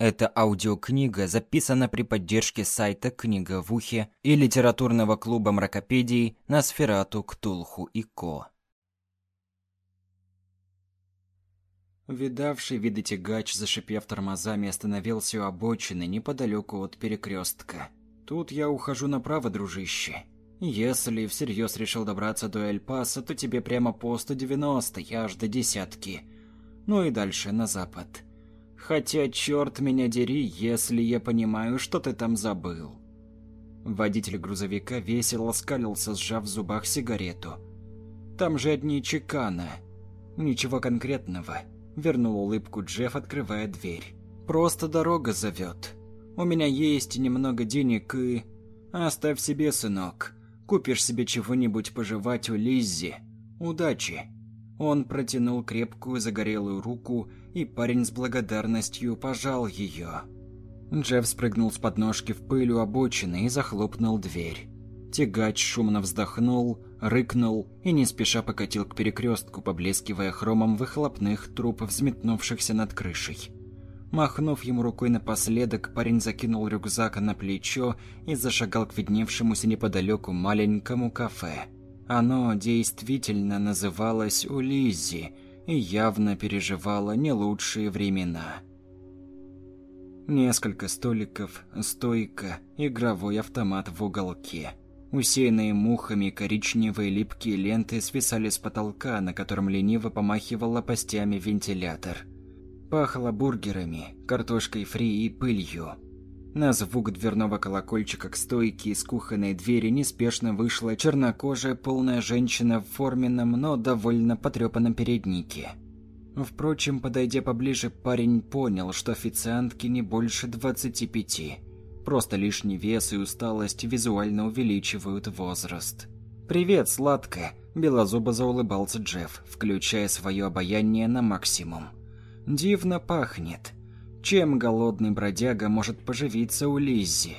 Эта аудиокнига записана при поддержке сайта «Книга в ухе» и литературного клуба мракопедий на Сферату, Ктулху и Ко. Видавший виды тягач, зашипев тормозами, остановился у обочины неподалеку от перекрестка. «Тут я ухожу направо, дружище. Если всерьез решил добраться до Эль-Паса, то тебе прямо по 190 аж до десятки. Ну и дальше, на запад». Хотя, черт меня дери, если я понимаю, что ты там забыл. Водитель грузовика весело скалился, сжав в зубах сигарету. Там же одни чекана. Ничего конкретного. Вернул улыбку Джефф, открывая дверь. Просто дорога зовет. У меня есть немного денег и... Оставь себе, сынок. Купишь себе чего-нибудь пожевать у Лиззи. Удачи. Он протянул крепкую загорелую руку, и парень с благодарностью пожал ее. Джефф спрыгнул с подножки в пыль у обочины и захлопнул дверь. Тягач шумно вздохнул, рыкнул и не спеша покатил к перекрестку, поблескивая хромом выхлопных труб, взметнувшихся над крышей. Махнув ему рукой напоследок, парень закинул рюкзак на плечо и зашагал к видневшемуся неподалеку маленькому кафе. Оно действительно называлось Улизи и явно переживало не лучшие времена. Несколько столиков, стойка, игровой автомат в уголке. Усеянные мухами коричневые липкие ленты свисали с потолка, на котором лениво помахивал лопастями вентилятор. Пахло бургерами, картошкой фри и пылью. На звук дверного колокольчика к стойке из кухонной двери неспешно вышла чернокожая полная женщина в форменном, но довольно потрепанном переднике. Впрочем, подойдя поближе, парень понял, что официантки не больше 25. Просто лишний вес и усталость визуально увеличивают возраст. «Привет, сладкая!» – белозубо заулыбался Джефф, включая свое обаяние на максимум. «Дивно пахнет!» Чем голодный бродяга может поживиться у Лиззи?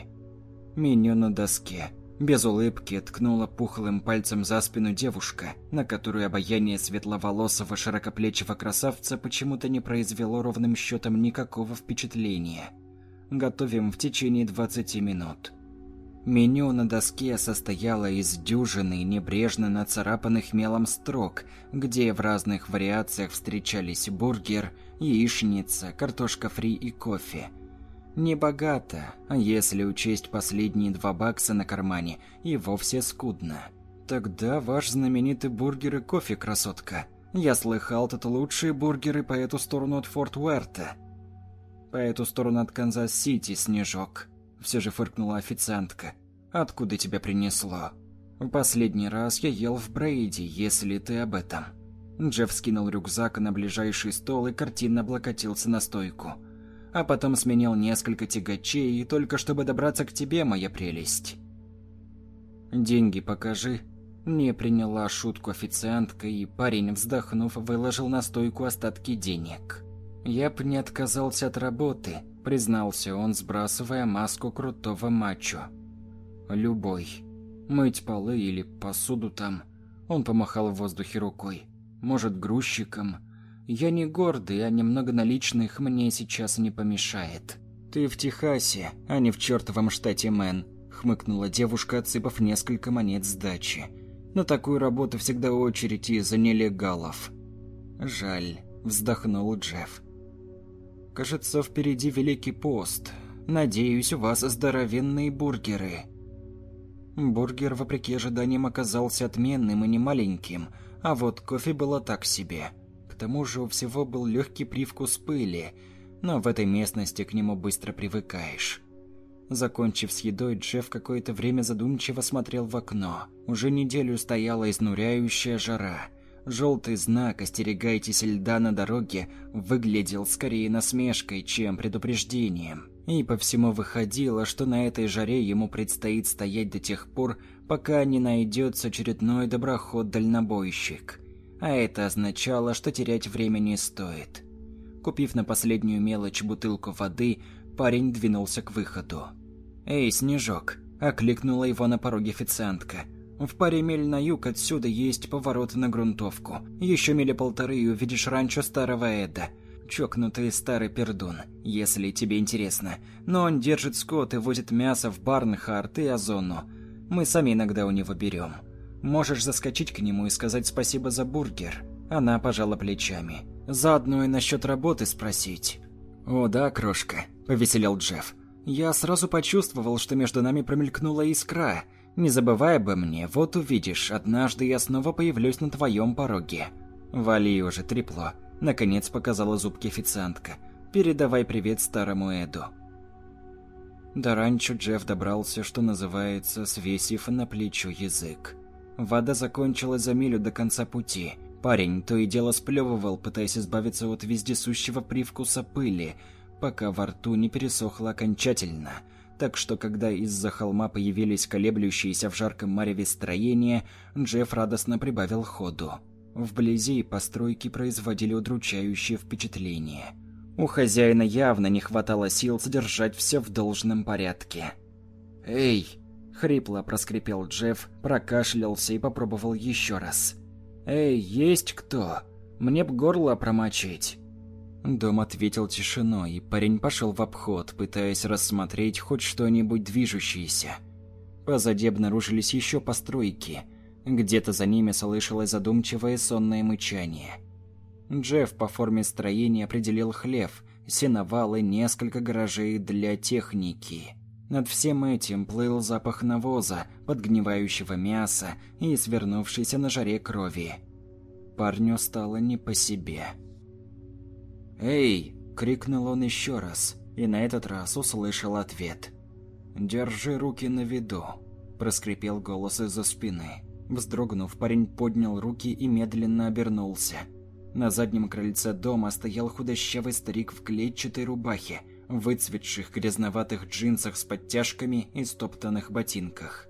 Меню на доске. Без улыбки ткнула пухлым пальцем за спину девушка, на которую обаяние светловолосого широкоплечего красавца почему-то не произвело ровным счетом никакого впечатления. Готовим в течение 20 минут. Меню на доске состояло из дюжины небрежно нацарапанных мелом строк, где в разных вариациях встречались бургер, яичница, картошка фри и кофе. Небогато, а если учесть последние два бакса на кармане, и вовсе скудно. Тогда ваш знаменитый бургер и кофе, красотка. Я слыхал, тут лучшие бургеры по эту сторону от Форт Уэрта. По эту сторону от Канзас-Сити, Снежок. Все же фыркнула официантка. Откуда тебя принесло? Последний раз я ел в Брейди, если ты об этом. Джефф скинул рюкзак на ближайший стол и картинно облокотился на стойку. А потом сменил несколько тягачей, только чтобы добраться к тебе, моя прелесть. «Деньги покажи». Не приняла шутку официантка, и парень, вздохнув, выложил на стойку остатки денег. «Я б не отказался от работы», — признался он, сбрасывая маску крутого мачо. «Любой. Мыть полы или посуду там». Он помахал в воздухе рукой может, грузчиком. Я не гордый, а немного наличных мне сейчас не помешает. Ты в Техасе, а не в чертовом штате Мэн, хмыкнула девушка, отсыпав несколько монет сдачи. На такую работу всегда очередь из-за нелегалов. Жаль, вздохнул Джефф. Кажется, впереди Великий пост. Надеюсь, у вас здоровенные бургеры. Бургер, вопреки ожиданиям, оказался отменным и не маленьким – а вот кофе было так себе. К тому же у всего был легкий привкус пыли, но в этой местности к нему быстро привыкаешь. Закончив с едой, Джефф какое-то время задумчиво смотрел в окно. Уже неделю стояла изнуряющая жара. Желтый знак «Остерегайтесь льда на дороге» выглядел скорее насмешкой, чем предупреждением. И по всему выходило, что на этой жаре ему предстоит стоять до тех пор, пока не найдется очередной доброход-дальнобойщик. А это означало, что терять время не стоит. Купив на последнюю мелочь бутылку воды, парень двинулся к выходу. «Эй, Снежок!» – окликнула его на пороге официантка. «В паре миль на юг отсюда есть поворот на грунтовку. Еще мили полторы и увидишь ранчо Старого Эда. Чокнутый старый пердун, если тебе интересно. Но он держит скот и возит мясо в Барнхарт и Озону. Мы сами иногда у него берем. Можешь заскочить к нему и сказать спасибо за бургер. Она пожала плечами. Заодно и насчет работы спросить. «О да, крошка», – повеселел Джефф. «Я сразу почувствовал, что между нами промелькнула искра. Не забывай обо мне, вот увидишь, однажды я снова появлюсь на твоем пороге». «Вали уже, трепло», – наконец показала зубки официантка. «Передавай привет старому Эду». До ранчо Джефф добрался, что называется, свесив на плечо язык. Вода закончилась за милю до конца пути. Парень то и дело сплевывал, пытаясь избавиться от вездесущего привкуса пыли, пока во рту не пересохло окончательно. Так что, когда из-за холма появились колеблющиеся в жарком мареве строения, Джефф радостно прибавил ходу. Вблизи постройки производили удручающее впечатление. У хозяина явно не хватало сил содержать все в должном порядке. «Эй!» Хрипло проскрипел Джефф, прокашлялся и попробовал еще раз. «Эй, есть кто? Мне б горло промочить». Дом ответил тишиной, и парень пошел в обход, пытаясь рассмотреть хоть что-нибудь движущееся. Позади обнаружились еще постройки. Где-то за ними слышалось задумчивое сонное мычание. Джефф по форме строения определил хлев, сеновал и несколько гаражей для техники. Над всем этим плыл запах навоза, подгнивающего мяса и свернувшейся на жаре крови. Парню стало не по себе. «Эй!» – крикнул он еще раз, и на этот раз услышал ответ. «Держи руки на виду», – проскрипел голос из-за спины. Вздрогнув, парень поднял руки и медленно обернулся. На заднем крыльце дома стоял худощавый старик в клетчатой рубахе, выцветших грязноватых джинсах с подтяжками и стоптанных ботинках.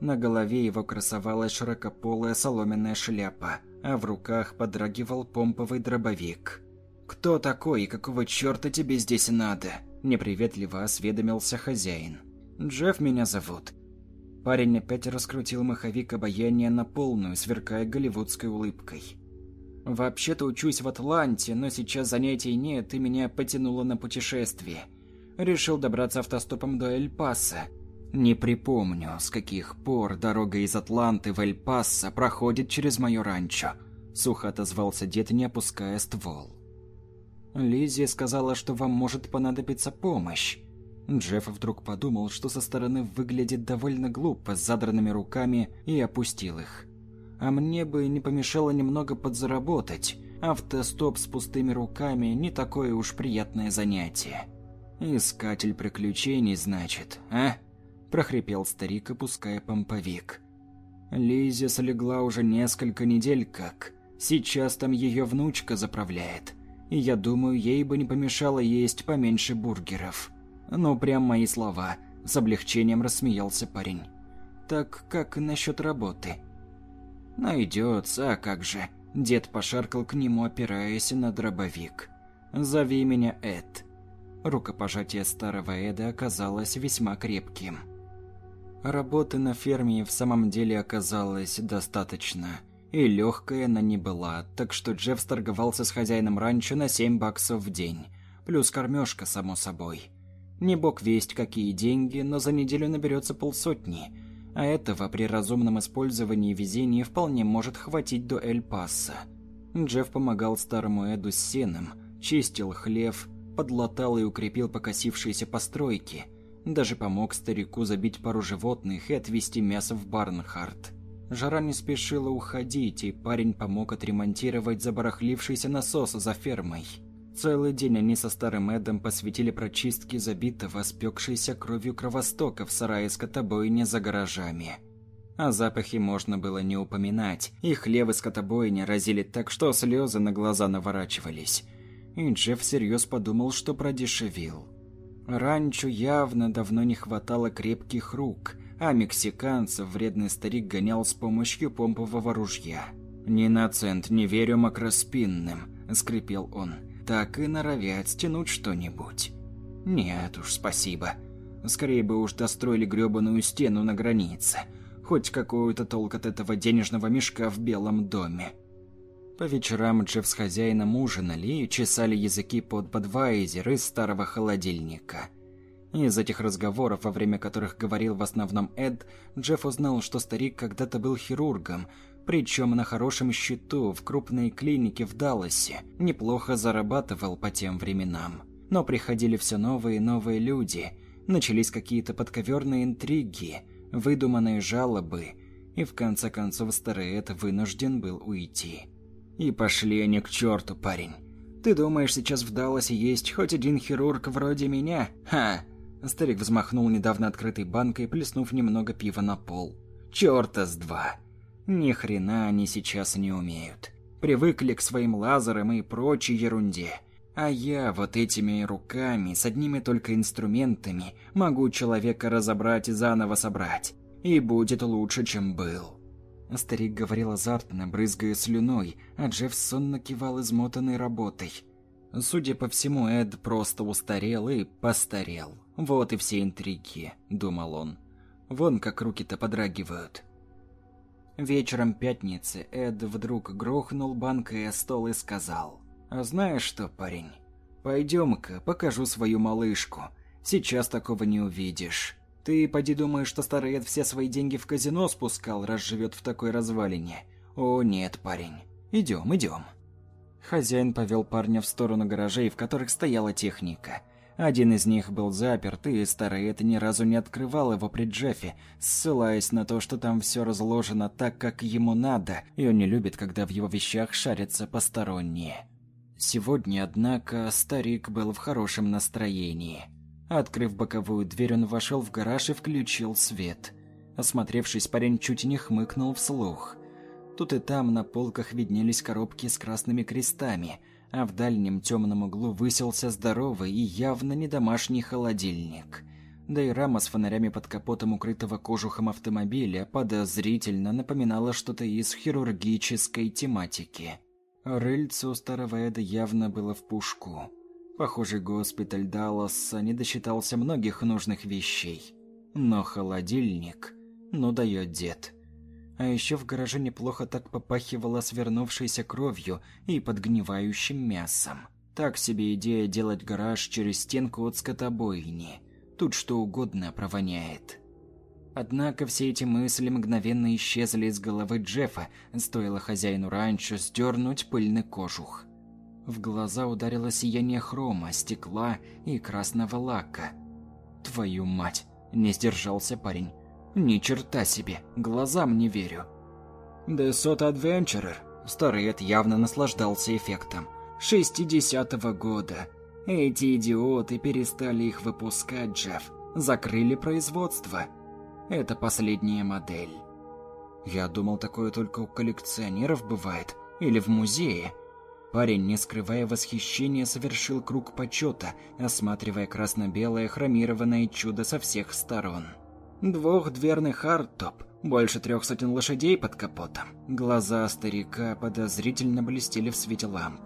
На голове его красовалась широкополая соломенная шляпа, а в руках подрагивал помповый дробовик. «Кто такой и какого черта тебе здесь надо?» – неприветливо осведомился хозяин. «Джефф меня зовут». Парень опять раскрутил маховик обаяния на полную, сверкая голливудской улыбкой. Вообще-то учусь в Атланте, но сейчас занятий нет и меня потянуло на путешествие. Решил добраться автостопом до Эль-Паса. Не припомню, с каких пор дорога из Атланты в Эль-Пасо проходит через мое ранчо. Сухо отозвался дед, не опуская ствол. Лиззи сказала, что вам может понадобиться помощь. Джефф вдруг подумал, что со стороны выглядит довольно глупо с задранными руками и опустил их а мне бы не помешало немного подзаработать. Автостоп с пустыми руками не такое уж приятное занятие. Искатель приключений, значит, а? прохрипел старик, опуская помповик. Лизе слегла уже несколько недель как. Сейчас там ее внучка заправляет. И я думаю, ей бы не помешало есть поменьше бургеров. Ну, прям мои слова. С облегчением рассмеялся парень. Так как насчет работы? «Найдется, а как же?» Дед пошаркал к нему, опираясь на дробовик. «Зови меня Эд». Рукопожатие старого Эда оказалось весьма крепким. Работы на ферме в самом деле оказалось достаточно. И легкая она не была, так что Джефф сторговался с хозяином ранчо на 7 баксов в день. Плюс кормежка, само собой. Не бог весть какие деньги, но за неделю наберется полсотни – а этого при разумном использовании везения вполне может хватить до Эль-Паса. Джефф помогал старому Эду с сеном, чистил хлев, подлатал и укрепил покосившиеся постройки, даже помог старику забить пару животных и отвезти мясо в Барнхарт. Жара не спешила уходить, и парень помог отремонтировать забарахлившийся насос за фермой. Целый день они со старым Эдом посвятили прочистке забитого, спекшейся кровью кровостока в сарае скотобойни за гаражами. О запахе можно было не упоминать, и хлевы скотобойни разили так, что слезы на глаза наворачивались. И Джефф всерьез подумал, что продешевил. Ранчо явно давно не хватало крепких рук, а мексиканцев вредный старик гонял с помощью помпового ружья. «Ни на цент не верю макроспинным», — скрипел он так и норовят стянуть что-нибудь. Нет уж, спасибо. Скорее бы уж достроили грёбаную стену на границе. Хоть какой-то толк от этого денежного мешка в Белом доме. По вечерам Джефф с хозяином ужинали и чесали языки под подвайзер из старого холодильника. Из этих разговоров, во время которых говорил в основном Эд, Джефф узнал, что старик когда-то был хирургом, причем на хорошем счету в крупной клинике в Далласе, неплохо зарабатывал по тем временам. Но приходили все новые и новые люди, начались какие-то подковерные интриги, выдуманные жалобы, и в конце концов старый Эд вынужден был уйти. И пошли они к черту, парень. Ты думаешь, сейчас в Далласе есть хоть один хирург вроде меня? Ха! Старик взмахнул недавно открытой банкой, плеснув немного пива на пол. Чёрта с два. Ни хрена они сейчас не умеют. Привыкли к своим лазерам и прочей ерунде. А я вот этими руками, с одними только инструментами, могу человека разобрать и заново собрать. И будет лучше, чем был. Старик говорил азартно, брызгая слюной, а Джефф сонно кивал измотанной работой. Судя по всему, Эд просто устарел и постарел. Вот и все интриги, думал он. Вон как руки-то подрагивают. Вечером пятницы Эд вдруг грохнул банкой о стол и сказал. «А знаешь что, парень, пойдем-ка покажу свою малышку. Сейчас такого не увидишь. Ты поди думаешь, что старый Эд все свои деньги в казино спускал, раз живет в такой развалине? О нет, парень. Идем, идем». Хозяин повел парня в сторону гаражей, в которых стояла техника – один из них был заперт, и старый это ни разу не открывал его при Джеффе, ссылаясь на то, что там все разложено так, как ему надо, и он не любит, когда в его вещах шарятся посторонние. Сегодня, однако, старик был в хорошем настроении. Открыв боковую дверь, он вошел в гараж и включил свет. Осмотревшись, парень чуть не хмыкнул вслух. Тут и там на полках виднелись коробки с красными крестами – а в дальнем темном углу высился здоровый и явно не домашний холодильник. Да и рама с фонарями под капотом укрытого кожухом автомобиля подозрительно напоминала что-то из хирургической тематики. Рыльце у старого Эда явно было в пушку. Похоже, госпиталь Далласа не досчитался многих нужных вещей. Но холодильник... Ну дает дед. А еще в гараже неплохо так попахивало свернувшейся кровью и подгнивающим мясом. Так себе идея делать гараж через стенку от скотобойни. Тут что угодно провоняет. Однако все эти мысли мгновенно исчезли из головы Джеффа, стоило хозяину раньше сдернуть пыльный кожух. В глаза ударило сияние хрома, стекла и красного лака. «Твою мать!» – не сдержался парень. Ни черта себе, глазам не верю. Десот. Старый Эд явно наслаждался эффектом. 60-го года. Эти идиоты перестали их выпускать, Джефф. Закрыли производство. Это последняя модель. Я думал, такое только у коллекционеров бывает. Или в музее. Парень, не скрывая восхищения, совершил круг почета, осматривая красно-белое хромированное чудо со всех сторон. Двухдверный хардтоп, больше трех сотен лошадей под капотом. Глаза старика подозрительно блестели в свете ламп.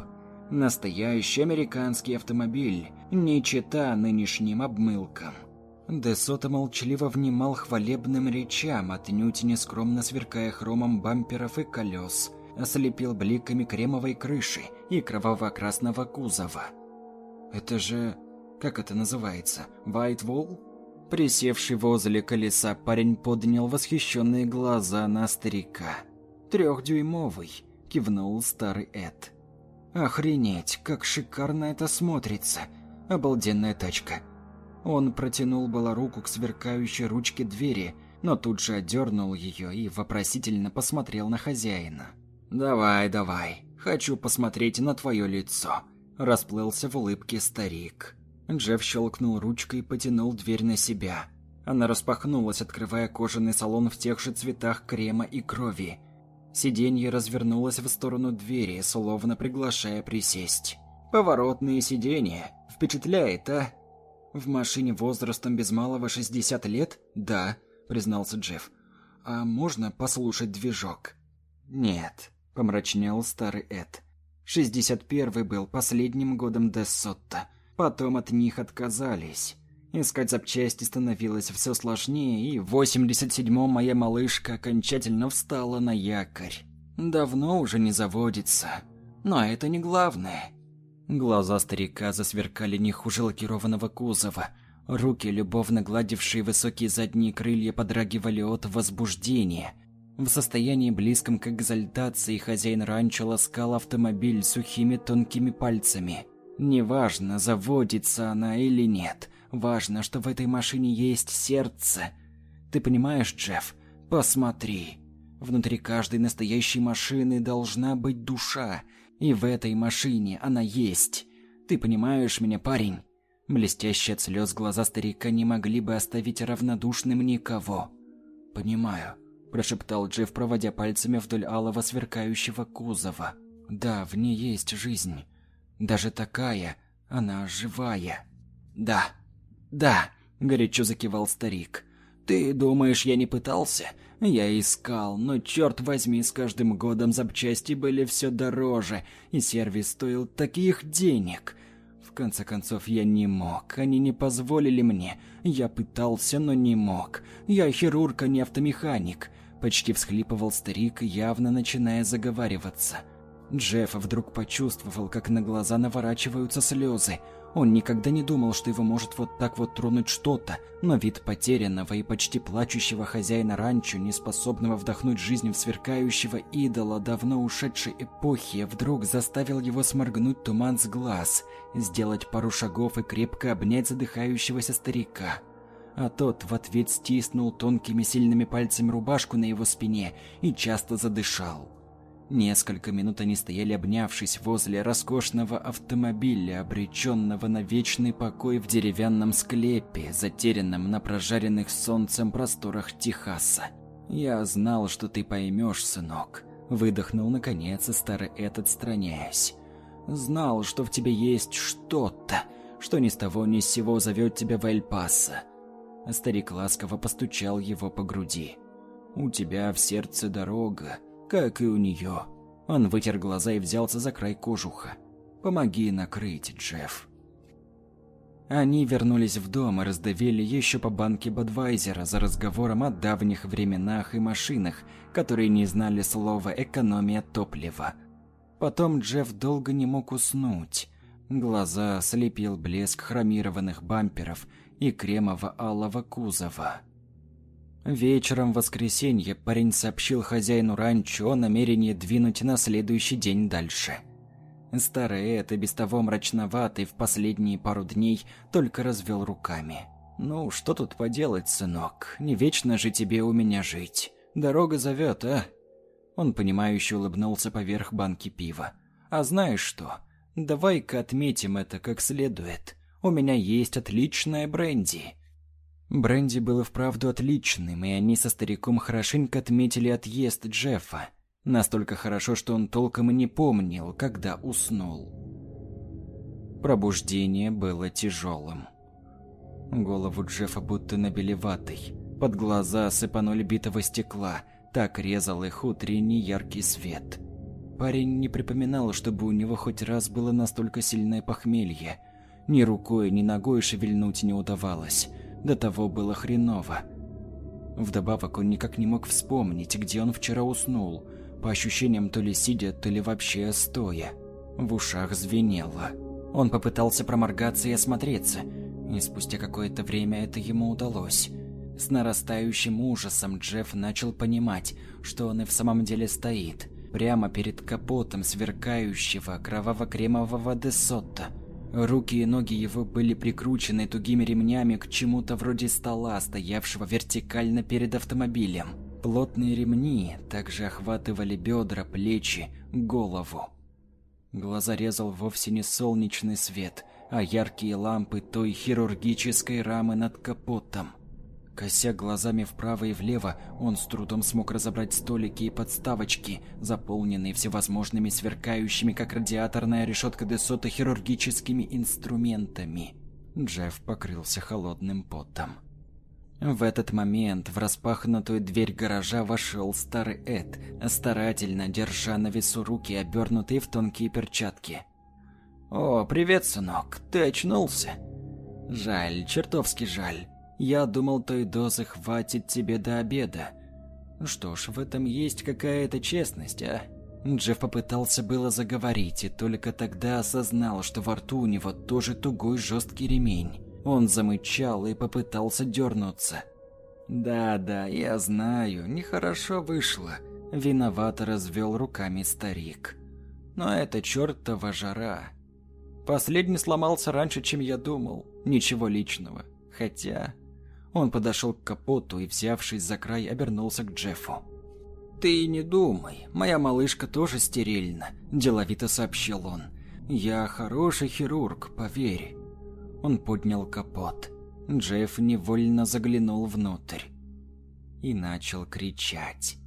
Настоящий американский автомобиль, не чета нынешним обмылкам. Десота молчаливо внимал хвалебным речам, отнюдь не скромно сверкая хромом бамперов и колес, ослепил бликами кремовой крыши и кроваво-красного кузова. «Это же... как это называется? White Wall?» Присевший возле колеса парень поднял восхищенные глаза на старика. «Трехдюймовый», — кивнул старый Эд. «Охренеть, как шикарно это смотрится! Обалденная тачка!» Он протянул было руку к сверкающей ручке двери, но тут же отдернул ее и вопросительно посмотрел на хозяина. «Давай, давай, хочу посмотреть на твое лицо», – расплылся в улыбке старик. Джефф щелкнул ручкой и потянул дверь на себя. Она распахнулась, открывая кожаный салон в тех же цветах крема и крови. Сиденье развернулось в сторону двери, словно приглашая присесть. «Поворотные сиденья. Впечатляет, а?» «В машине возрастом без малого 60 лет?» «Да», — признался Джефф. «А можно послушать движок?» «Нет», — помрачнел старый Эд. «61-й был последним годом Дессотта. Потом от них отказались. Искать запчасти становилось все сложнее, и в 87-м моя малышка окончательно встала на якорь. Давно уже не заводится. Но это не главное. Глаза старика засверкали не хуже лакированного кузова. Руки, любовно гладившие высокие задние крылья, подрагивали от возбуждения. В состоянии близком к экзальтации хозяин ранчо ласкал автомобиль сухими тонкими пальцами. Неважно, заводится она или нет. Важно, что в этой машине есть сердце. Ты понимаешь, Джефф? Посмотри. Внутри каждой настоящей машины должна быть душа, и в этой машине она есть. Ты понимаешь меня, парень? Блестящие от слез глаза старика не могли бы оставить равнодушным никого. «Понимаю», – прошептал Джефф, проводя пальцами вдоль алого сверкающего кузова. «Да, в ней есть жизнь. Даже такая, она живая». «Да, да», – горячо закивал старик. «Ты думаешь, я не пытался? Я искал, но черт возьми, с каждым годом запчасти были все дороже, и сервис стоил таких денег. В конце концов, я не мог, они не позволили мне. Я пытался, но не мог. Я хирург, а не автомеханик. Почти всхлипывал старик, явно начиная заговариваться. Джефф вдруг почувствовал, как на глаза наворачиваются слезы. Он никогда не думал, что его может вот так вот тронуть что-то, но вид потерянного и почти плачущего хозяина ранчо, неспособного вдохнуть жизнь в сверкающего идола давно ушедшей эпохи, вдруг заставил его сморгнуть туман с глаз, сделать пару шагов и крепко обнять задыхающегося старика. А тот в ответ стиснул тонкими сильными пальцами рубашку на его спине и часто задышал. Несколько минут они стояли обнявшись возле роскошного автомобиля, обреченного на вечный покой в деревянном склепе, затерянном на прожаренных солнцем просторах Техаса. «Я знал, что ты поймешь, сынок», — выдохнул наконец старый Эд, отстраняясь. «Знал, что в тебе есть что-то, что ни с того ни с сего зовет тебя в Эль-Пасо». Старик ласково постучал его по груди. «У тебя в сердце дорога, как и у нее. Он вытер глаза и взялся за край кожуха. «Помоги накрыть, Джефф». Они вернулись в дом и раздавили еще по банке Бадвайзера за разговором о давних временах и машинах, которые не знали слова «экономия топлива». Потом Джефф долго не мог уснуть. Глаза слепил блеск хромированных бамперов и кремово-алого кузова. Вечером в воскресенье парень сообщил хозяину ранчо о намерении двинуть на следующий день дальше. Старый Эд, и без того мрачноватый в последние пару дней, только развел руками. «Ну, что тут поделать, сынок? Не вечно же тебе у меня жить. Дорога зовет, а?» Он понимающе улыбнулся поверх банки пива. «А знаешь что? Давай-ка отметим это как следует. У меня есть отличная бренди. Бренди был и вправду отличным, и они со стариком хорошенько отметили отъезд Джеффа. Настолько хорошо, что он толком и не помнил, когда уснул. Пробуждение было тяжелым. Голову Джеффа будто набили ватой. Под глаза сыпанули битого стекла, так резал их утренний яркий свет. Парень не припоминал, чтобы у него хоть раз было настолько сильное похмелье. Ни рукой, ни ногой шевельнуть не удавалось. До того было хреново. Вдобавок он никак не мог вспомнить, где он вчера уснул, по ощущениям то ли сидя, то ли вообще стоя. В ушах звенело. Он попытался проморгаться и осмотреться, и спустя какое-то время это ему удалось. С нарастающим ужасом Джефф начал понимать, что он и в самом деле стоит, прямо перед капотом сверкающего кроваво-кремового Десотта. Руки и ноги его были прикручены тугими ремнями к чему-то вроде стола, стоявшего вертикально перед автомобилем. Плотные ремни также охватывали бедра, плечи, голову. Глаза резал вовсе не солнечный свет, а яркие лампы той хирургической рамы над капотом. Кося глазами вправо и влево, он с трудом смог разобрать столики и подставочки, заполненные всевозможными сверкающими, как радиаторная решетка Десота, хирургическими инструментами. Джефф покрылся холодным потом. В этот момент в распахнутую дверь гаража вошел старый Эд, старательно держа на весу руки, обернутые в тонкие перчатки. «О, привет, сынок, ты очнулся?» «Жаль, чертовски жаль. Я думал, той дозы хватит тебе до обеда. Что ж, в этом есть какая-то честность, а? Джефф попытался было заговорить, и только тогда осознал, что во рту у него тоже тугой жесткий ремень. Он замычал и попытался дернуться. «Да-да, я знаю, нехорошо вышло», – виновато развел руками старик. «Но это чертова жара. Последний сломался раньше, чем я думал. Ничего личного. Хотя...» Он подошел к капоту и, взявшись за край, обернулся к Джеффу. «Ты не думай, моя малышка тоже стерильна», – деловито сообщил он. «Я хороший хирург, поверь». Он поднял капот. Джефф невольно заглянул внутрь и начал кричать.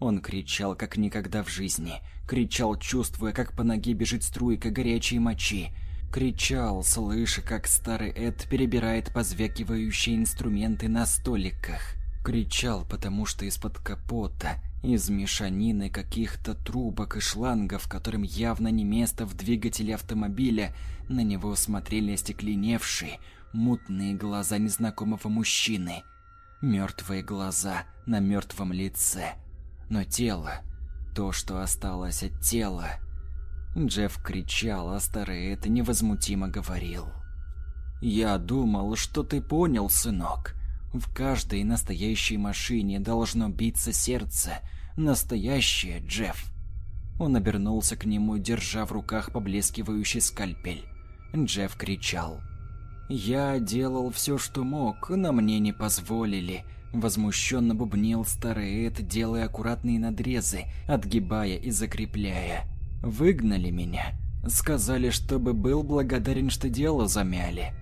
Он кричал как никогда в жизни, кричал, чувствуя, как по ноге бежит струйка горячей мочи, кричал, слыша, как старый Эд перебирает позвякивающие инструменты на столиках. Кричал, потому что из-под капота, из мешанины каких-то трубок и шлангов, которым явно не место в двигателе автомобиля, на него смотрели остекленевшие, мутные глаза незнакомого мужчины. Мертвые глаза на мертвом лице. Но тело, то, что осталось от тела... Джефф кричал, а старый это невозмутимо говорил. «Я думал, что ты понял, сынок. В каждой настоящей машине должно биться сердце. Настоящее, Джефф». Он обернулся к нему, держа в руках поблескивающий скальпель. Джефф кричал. «Я делал все, что мог, но мне не позволили». Возмущенно бубнил старый Эд, делая аккуратные надрезы, отгибая и закрепляя. «Выгнали меня. Сказали, чтобы был благодарен, что дело замяли».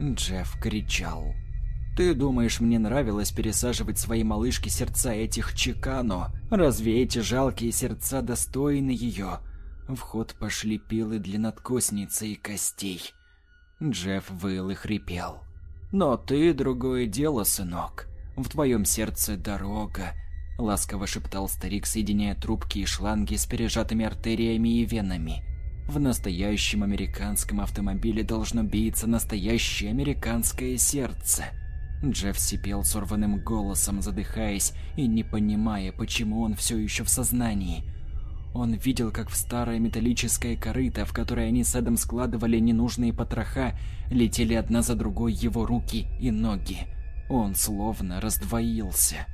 Джефф кричал. «Ты думаешь, мне нравилось пересаживать свои малышки сердца этих Чикано? Разве эти жалкие сердца достойны ее?» В ход пошли пилы для надкосницы и костей. Джефф выл и хрипел. «Но ты другое дело, сынок. В твоем сердце дорога», — ласково шептал старик, соединяя трубки и шланги с пережатыми артериями и венами. «В настоящем американском автомобиле должно биться настоящее американское сердце». Джефф сипел сорванным голосом, задыхаясь и не понимая, почему он все еще в сознании — он видел, как в старое металлическое корыто, в которое они с Эдом складывали ненужные потроха, летели одна за другой его руки и ноги. Он словно раздвоился.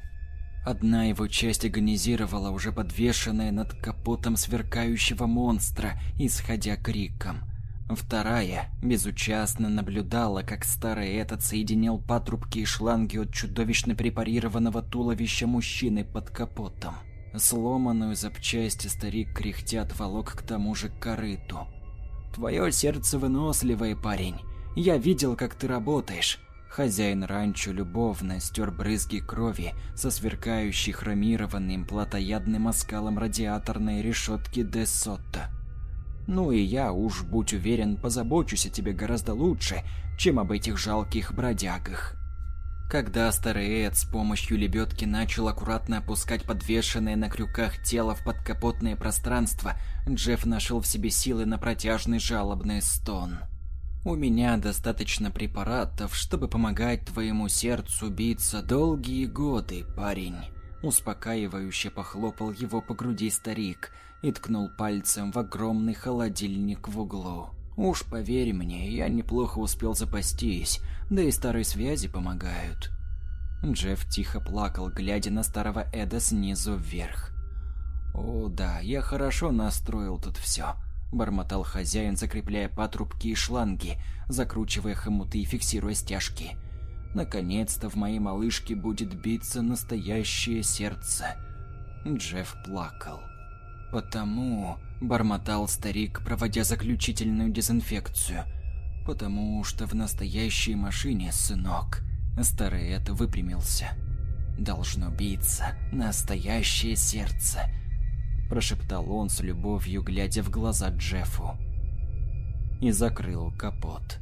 Одна его часть агонизировала, уже подвешенная над капотом сверкающего монстра, исходя криком. Вторая безучастно наблюдала, как старый этот соединял патрубки и шланги от чудовищно препарированного туловища мужчины под капотом. Сломанную запчасти старик кряхтят волок к тому же корыту. «Твое сердце выносливое, парень. Я видел, как ты работаешь». Хозяин ранчо любовно стер брызги крови со сверкающей хромированным платоядным оскалом радиаторной решетки Де Сотто. «Ну и я, уж будь уверен, позабочусь о тебе гораздо лучше, чем об этих жалких бродягах». Когда старый Эд с помощью лебедки начал аккуратно опускать подвешенное на крюках тело в подкапотное пространство, Джефф нашел в себе силы на протяжный жалобный стон. «У меня достаточно препаратов, чтобы помогать твоему сердцу биться долгие годы, парень». Успокаивающе похлопал его по груди старик и ткнул пальцем в огромный холодильник в углу. Уж поверь мне, я неплохо успел запастись, да и старые связи помогают. Джефф тихо плакал, глядя на старого Эда снизу вверх. «О да, я хорошо настроил тут все», – бормотал хозяин, закрепляя патрубки и шланги, закручивая хомуты и фиксируя стяжки. «Наконец-то в моей малышке будет биться настоящее сердце». Джефф плакал. «Потому...» – бормотал старик, проводя заключительную дезинфекцию. «Потому что в настоящей машине, сынок...» Старый это выпрямился. «Должно биться настоящее сердце», – прошептал он с любовью, глядя в глаза Джеффу. И закрыл капот.